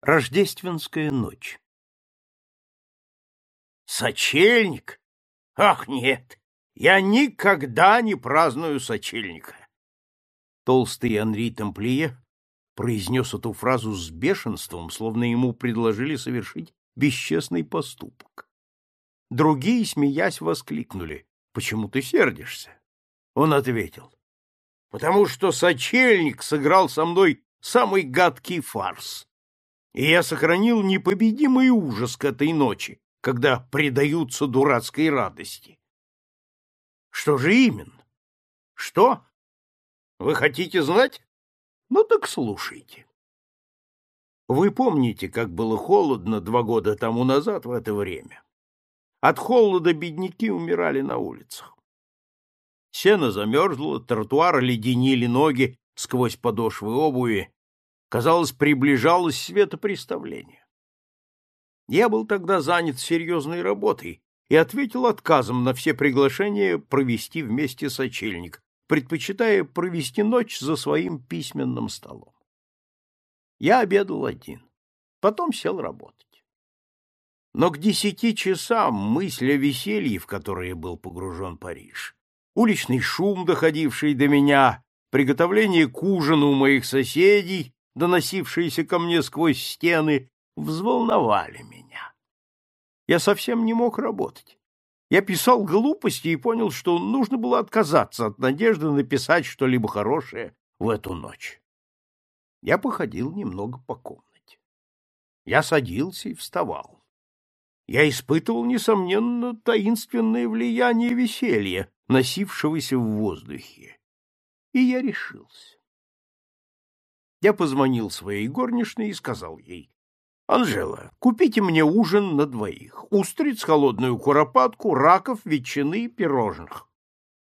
Рождественская ночь Сочельник? Ах, нет! Я никогда не праздную сочельника. Толстый Анри Тамплие произнес эту фразу с бешенством, словно ему предложили совершить бесчестный поступок. Другие, смеясь, воскликнули. — Почему ты сердишься? Он ответил. — Потому что сочельник сыграл со мной самый гадкий фарс и я сохранил непобедимый ужас к этой ночи, когда предаются дурацкой радости. Что же именно? Что? Вы хотите знать? Ну так слушайте. Вы помните, как было холодно два года тому назад в это время? От холода бедняки умирали на улицах. Сено замерзло, тротуары леденили ноги сквозь подошвы обуви, казалось, приближалось светопреставление. Я был тогда занят серьезной работой и ответил отказом на все приглашения провести вместе сочельник, предпочитая провести ночь за своим письменным столом. Я обедал один, потом сел работать. Но к десяти часам мысль о веселье, в которое был погружен Париж, уличный шум, доходивший до меня, приготовление к ужину у моих соседей доносившиеся ко мне сквозь стены, взволновали меня. Я совсем не мог работать. Я писал глупости и понял, что нужно было отказаться от надежды написать что-либо хорошее в эту ночь. Я походил немного по комнате. Я садился и вставал. Я испытывал, несомненно, таинственное влияние веселья, носившегося в воздухе. И я решился. Я позвонил своей горничной и сказал ей, «Анжела, купите мне ужин на двоих. Устриц, холодную куропатку, раков, ветчины и пирожных.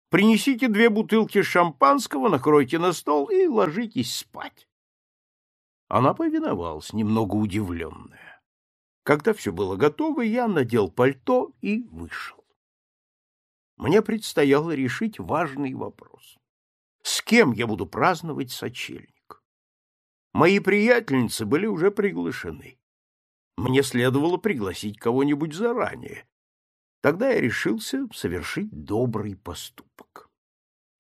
Принесите две бутылки шампанского, накройте на стол и ложитесь спать». Она повиновалась, немного удивленная. Когда все было готово, я надел пальто и вышел. Мне предстояло решить важный вопрос. С кем я буду праздновать сочельник? Мои приятельницы были уже приглашены. Мне следовало пригласить кого-нибудь заранее. Тогда я решился совершить добрый поступок.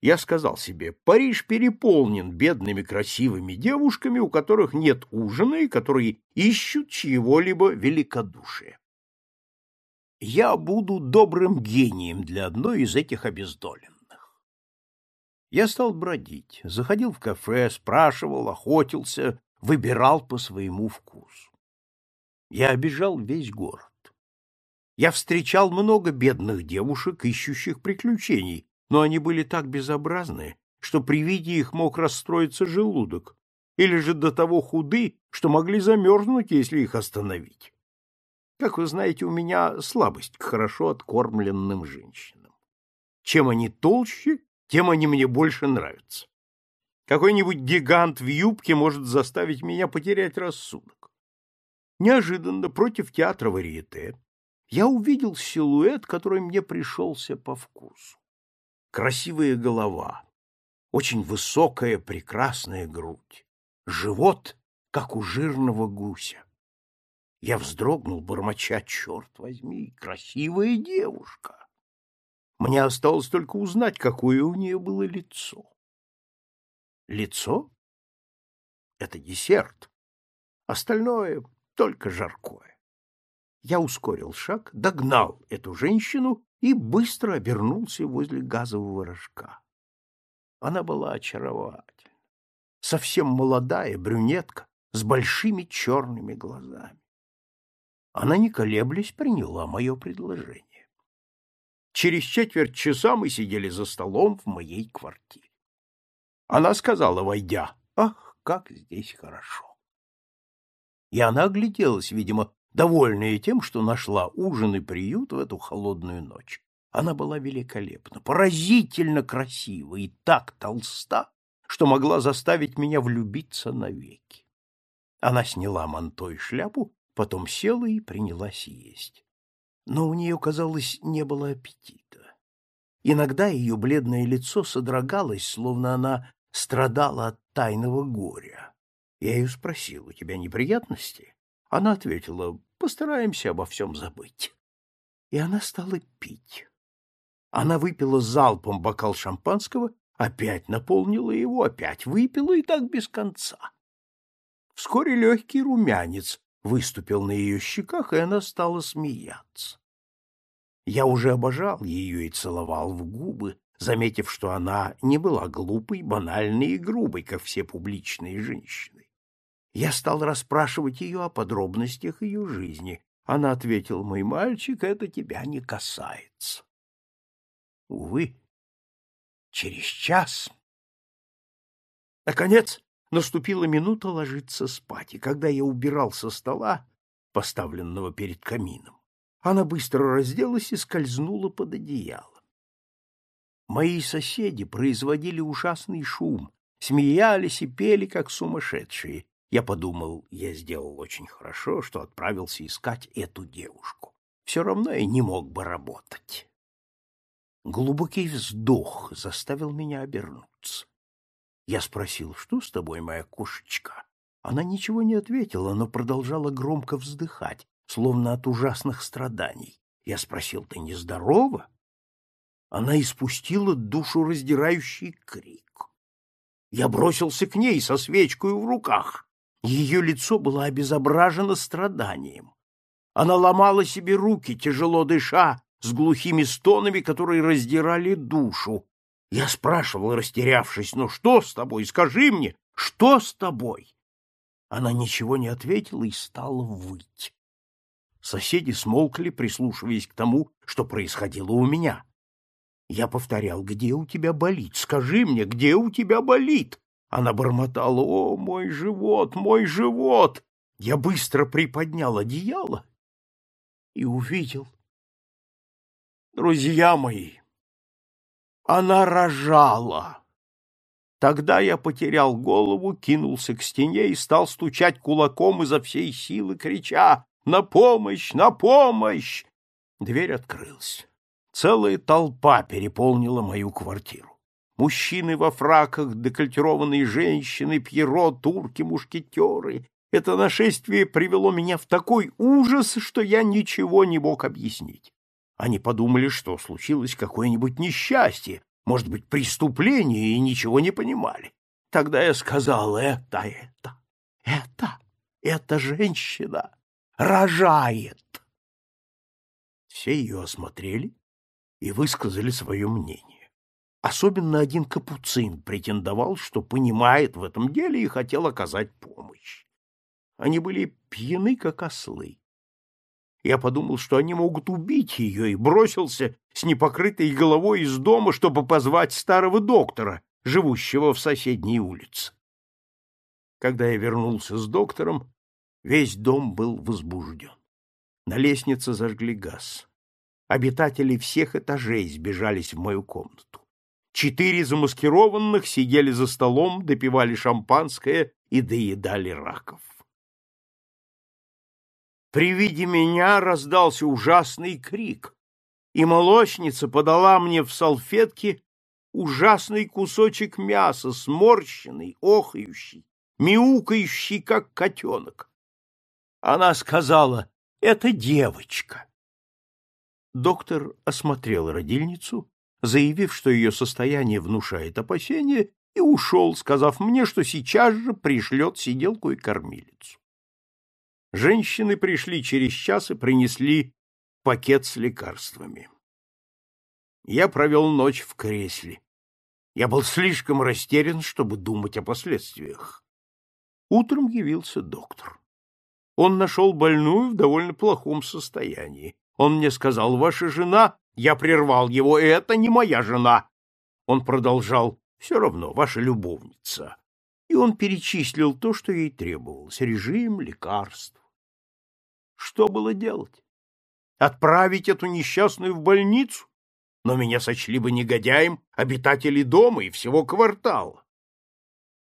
Я сказал себе, Париж переполнен бедными красивыми девушками, у которых нет ужина и которые ищут чьего-либо великодушия. Я буду добрым гением для одной из этих обездоленных. Я стал бродить, заходил в кафе, спрашивал, охотился, выбирал по своему вкусу. Я обижал весь город. Я встречал много бедных девушек, ищущих приключений, но они были так безобразны, что при виде их мог расстроиться желудок, или же до того худы, что могли замерзнуть, если их остановить. Как вы знаете, у меня слабость к хорошо откормленным женщинам. Чем они толще, тем они мне больше нравятся. Какой-нибудь гигант в юбке может заставить меня потерять рассудок. Неожиданно против театра варьете я увидел силуэт, который мне пришелся по вкусу. Красивая голова, очень высокая прекрасная грудь, живот, как у жирного гуся. Я вздрогнул, бормоча, черт возьми, красивая девушка. Мне осталось только узнать, какое у нее было лицо. Лицо — это десерт. Остальное — только жаркое. Я ускорил шаг, догнал эту женщину и быстро обернулся возле газового рожка. Она была очаровательна. Совсем молодая брюнетка с большими черными глазами. Она, не колеблясь, приняла мое предложение. Через четверть часа мы сидели за столом в моей квартире. Она сказала, войдя, «Ах, как здесь хорошо!» И она огляделась, видимо, довольная тем, что нашла ужин и приют в эту холодную ночь. Она была великолепна, поразительно красива и так толста, что могла заставить меня влюбиться навеки. Она сняла манто и шляпу, потом села и принялась есть но у нее, казалось, не было аппетита. Иногда ее бледное лицо содрогалось, словно она страдала от тайного горя. Я ее спросил, у тебя неприятности? Она ответила, постараемся обо всем забыть. И она стала пить. Она выпила залпом бокал шампанского, опять наполнила его, опять выпила и так без конца. Вскоре легкий румянец выступил на ее щеках, и она стала смеяться. Я уже обожал ее и целовал в губы, заметив, что она не была глупой, банальной и грубой, как все публичные женщины. Я стал расспрашивать ее о подробностях ее жизни. Она ответила, мой мальчик, это тебя не касается. Увы, через час. Наконец, наступила минута ложиться спать, и когда я убирал со стола, поставленного перед камином, она быстро разделась и скользнула под одеяло. Мои соседи производили ужасный шум, смеялись и пели, как сумасшедшие. Я подумал, я сделал очень хорошо, что отправился искать эту девушку. Все равно я не мог бы работать. Глубокий вздох заставил меня обернуться. Я спросил, что с тобой, моя кошечка? Она ничего не ответила, но продолжала громко вздыхать, словно от ужасных страданий. Я спросил, ты нездорова? Она испустила душераздирающий крик. Я бросился к ней со свечкой в руках. Ее лицо было обезображено страданием. Она ломала себе руки, тяжело дыша, с глухими стонами, которые раздирали душу. Я спрашивал, растерявшись, «Ну что с тобой? Скажи мне, что с тобой?» Она ничего не ответила и стала выть. Соседи смолкли, прислушиваясь к тому, что происходило у меня. Я повторял, где у тебя болит? Скажи мне, где у тебя болит? Она бормотала, о, мой живот, мой живот! Я быстро приподнял одеяло и увидел. Друзья мои, она рожала. Тогда я потерял голову, кинулся к стене и стал стучать кулаком изо всей силы, крича «На помощь! На помощь!» Дверь открылась. Целая толпа переполнила мою квартиру. Мужчины во фраках, декольтированные женщины, пьеро, турки, мушкетеры. Это нашествие привело меня в такой ужас, что я ничего не мог объяснить. Они подумали, что случилось какое-нибудь несчастье, может быть, преступление, и ничего не понимали. Тогда я сказал, это, это, это, эта женщина рожает. Все ее осмотрели и высказали свое мнение. Особенно один капуцин претендовал, что понимает в этом деле и хотел оказать помощь. Они были пьяны, как ослы. Я подумал, что они могут убить ее, и бросился с непокрытой головой из дома, чтобы позвать старого доктора, живущего в соседней улице. Когда я вернулся с доктором, весь дом был возбужден. На лестнице зажгли газ. Обитатели всех этажей сбежались в мою комнату. Четыре замаскированных сидели за столом, допивали шампанское и доедали раков. При виде меня раздался ужасный крик, и молочница подала мне в салфетке ужасный кусочек мяса, сморщенный, охающий, мяукающий, как котенок. Она сказала, это девочка. Доктор осмотрел родильницу, заявив, что ее состояние внушает опасения, и ушел, сказав мне, что сейчас же пришлет сиделку и кормилицу. Женщины пришли через час и принесли пакет с лекарствами. Я провел ночь в кресле. Я был слишком растерян, чтобы думать о последствиях. Утром явился доктор. Он нашел больную в довольно плохом состоянии. Он мне сказал, ваша жена... Я прервал его, это не моя жена. Он продолжал, все равно, ваша любовница. И он перечислил то, что ей требовалось, режим, лекарств. Что было делать? Отправить эту несчастную в больницу? Но меня сочли бы негодяем обитатели дома и всего квартала.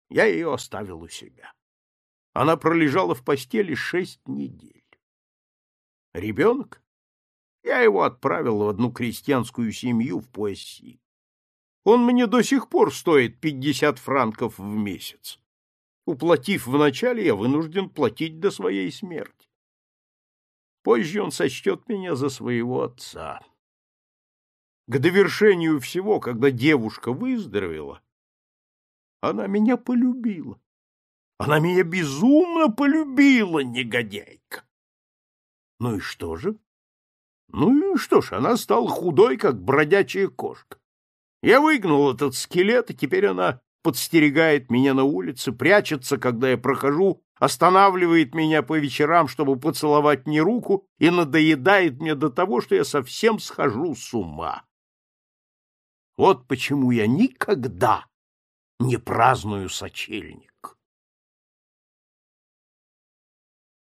Я ее оставил у себя. Она пролежала в постели шесть недель. Ребенок? Я его отправил в одну крестьянскую семью в Пуасси. Он мне до сих пор стоит пятьдесят франков в месяц. Уплатив вначале, я вынужден платить до своей смерти. Позже он сочтет меня за своего отца. К довершению всего, когда девушка выздоровела, она меня полюбила. Она меня безумно полюбила, негодяйка. Ну и что же? Ну и что ж, она стала худой, как бродячая кошка. Я выгнал этот скелет, и теперь она подстерегает меня на улице, прячется, когда я прохожу, останавливает меня по вечерам, чтобы поцеловать мне руку, и надоедает мне до того, что я совсем схожу с ума. Вот почему я никогда не праздную сочельник.